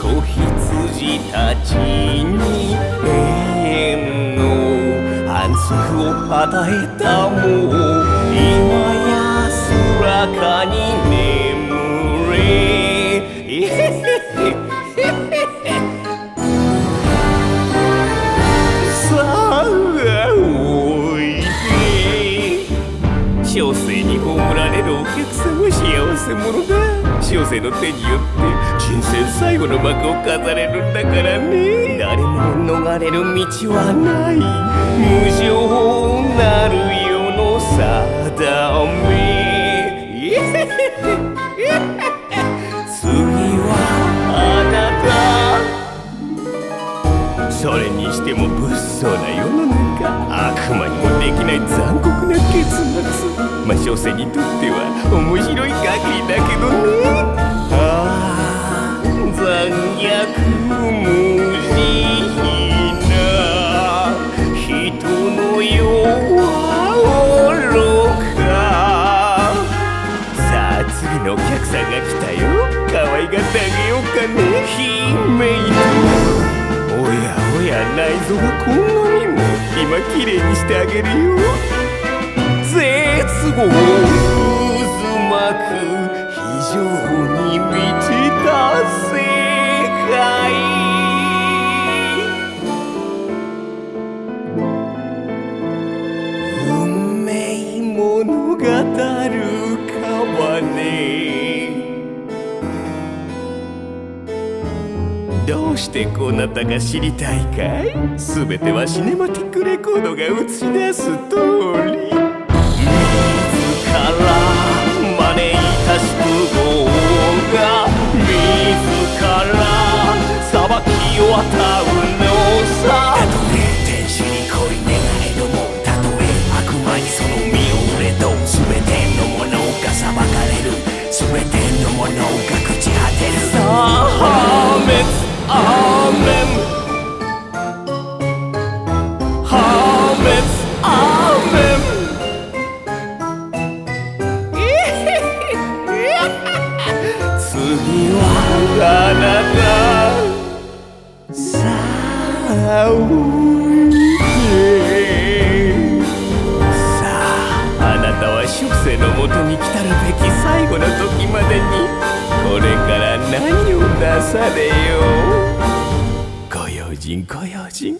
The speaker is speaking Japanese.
子羊たちに永遠の安息を与えたもう今や空かに眠れ。小生に葬られるお客さんは幸せ者だ小生の手によって人生最後の幕を飾れるんだからね。誰も逃れる道はない。無情なれにしても物騒な世の中。悪魔にもできない残酷な結末。まあ所詮にとっては面白い限りだけどね。ああ残虐無慈悲な人の世は愚か。さあ次のお客さんが来たよ。可愛がってあげようかね。姫おやおや内臓はこんなにも今綺麗にしてあげるよ。絶望渦巻く非常に満ちた世どうしてこうなったか知りたいかい？全てはシネマティックレコードが映し出す通り。自ら招いた宿業が自ら裁きを与うのさ。たとえ天使に恋願えどもたとえ悪魔にその身を売れど全てのものが裁かれる。全てのものが朽ち果てる。さあ。破滅アーメン破滅アーメン次はあなたさあおいでさああなたは出世のもとに来たるべき最後の時までにこれから何をなされよ金，快要金。